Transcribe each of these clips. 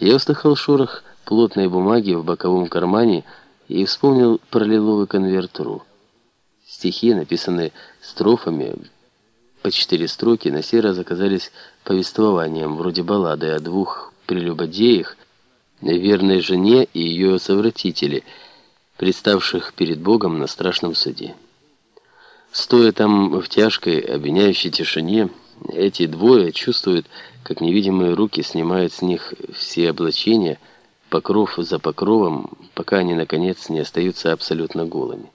Я услыхал шорох плотной бумаги в боковом кармане и вспомнил про лиловый конверт РУ. Стихи, написанные строфами, по четыре строки, на сей раз оказались повествованием, вроде баллады о двух прелюбодеях, верной жене и ее совратителе, представших перед Богом на страшном суде. Стоя там в тяжкой, обвиняющей тишине, эти двое чувствуют, как невидимые руки снимают с них все облачения, покров за покровом, пока они, наконец, не остаются абсолютно голыми.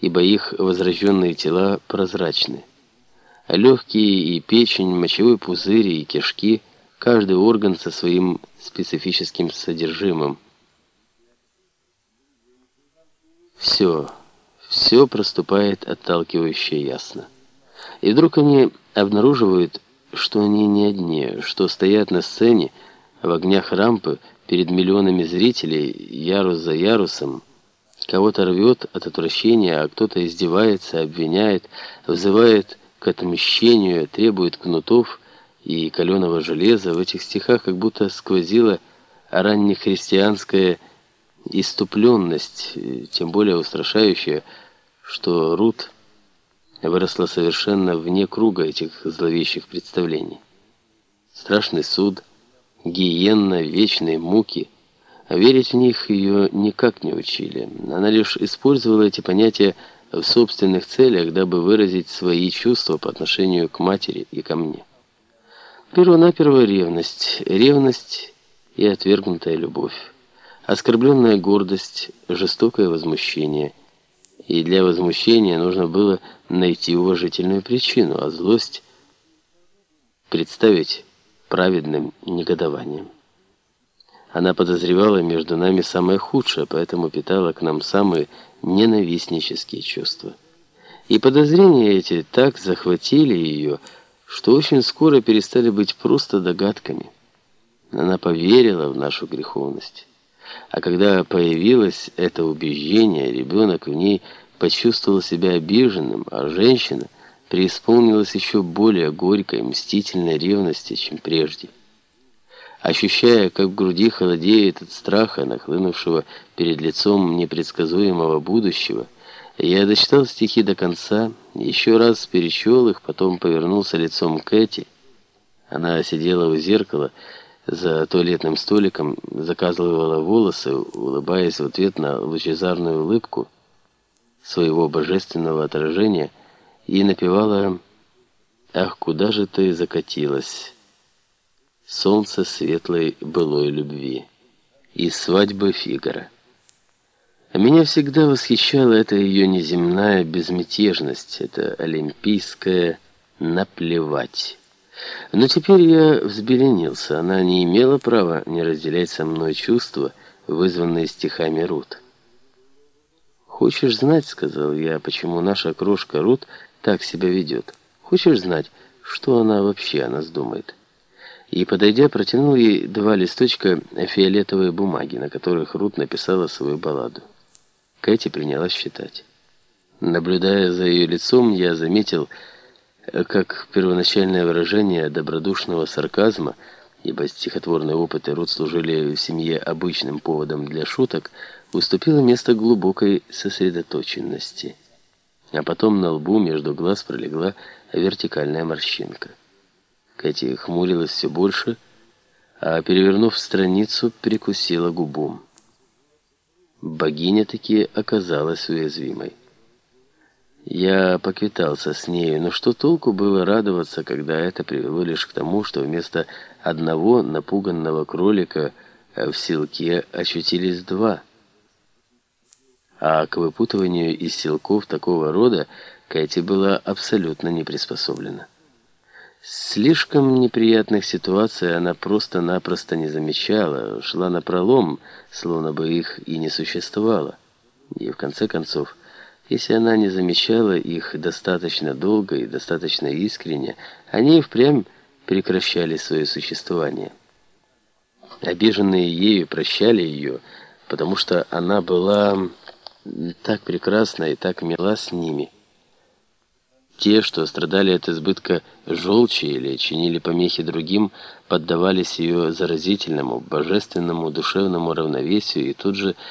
Ибо их возрожденные тела прозрачны. А легкие и печень, мочевой пузырь и кишки, каждый орган со своим специфическим содержимым. Все, все проступает отталкивающе ясно. И вдруг они обнаруживают, что они не одни, что стоят на сцене, в огнях рампы, перед миллионами зрителей, ярус за ярусом. Кого-то рвет от отвращения, а кто-то издевается, обвиняет, вызывает к отмщению, требует кнутов и каленого железа. В этих стихах как будто сквозила раннехристианская иступленность, тем более устрашающая, что Рут выросла совершенно вне круга этих зловещих представлений. Страшный суд, гиенна, вечные муки. А верить в них ее никак не учили. Она лишь использовала эти понятия в собственных целях, дабы выразить свои чувства по отношению к матери и ко мне. Первонаперво ревность. Ревность и отвергнутая любовь. Оскорбленная гордость, жестокое возмущение – и для возмущения нужно было найти уважительную причину, а злость представить праведным негодованием. Она подозревала между нами самое худшее, поэтому питала к нам самые ненавистнические чувства. И подозрения эти так захватили ее, что очень скоро перестали быть просто догадками. Она поверила в нашу греховность. А когда появилось это убеждение, ребенок в ней почувствовал себя обиженным, а женщина преисполнилась еще более горькой, мстительной ревности, чем прежде. Ощущая, как в груди холодеет от страха, нахлынувшего перед лицом непредсказуемого будущего, я дочитал стихи до конца, еще раз перечел их, потом повернулся лицом к Эти. Она сидела у зеркала, за туалетным столиком, заказывала волосы, улыбаясь в ответ на лучезарную улыбку своего божественного отражения и напевала «Ах, куда же ты закатилась, солнце светлой былой любви» из свадьбы Фигара. Меня всегда восхищала эта ее неземная безмятежность, это олимпийское «наплевать». Но теперь я взбеленился. Она не имела права не разделять со мной чувства, вызванные стихами Рут. «Хочешь знать, — сказал я, — почему наша крошка Рут так себя ведет? Хочешь знать, что она вообще о нас думает?» И, подойдя, протянул ей два листочка фиолетовой бумаги, на которых Рут написала свою балладу. Кэти принялась считать. Наблюдая за ее лицом, я заметил, как первоначальное выражение добродушного сарказма, ибо стихотворные опыты Рут служили в семье обычным поводом для шуток, уступило место глубокой сосредоточенности. А потом на лбу между глаз пролегла вертикальная морщинка. Кэти хмурилась все больше, а, перевернув страницу, прикусила губу. Богиня таки оказалась уязвимой. Я поквитался с нею, но что толку было радоваться, когда это привело лишь к тому, что вместо одного напуганного кролика в селке очутились два. А к выпутыванию из селков такого рода Кэти была абсолютно не приспособлена. Слишком неприятных ситуаций она просто-напросто не замечала, шла напролом, словно бы их и не существовало. И в конце концов, если она не замечала их достаточно долго и достаточно искренне, они впрямь прекращали свое существование. Обиженные ею прощали ее, потому что она была так прекрасна и так мила с ними. Те, что страдали от избытка желчи или чинили помехи другим, поддавались ее заразительному, божественному душевному равновесию и тут же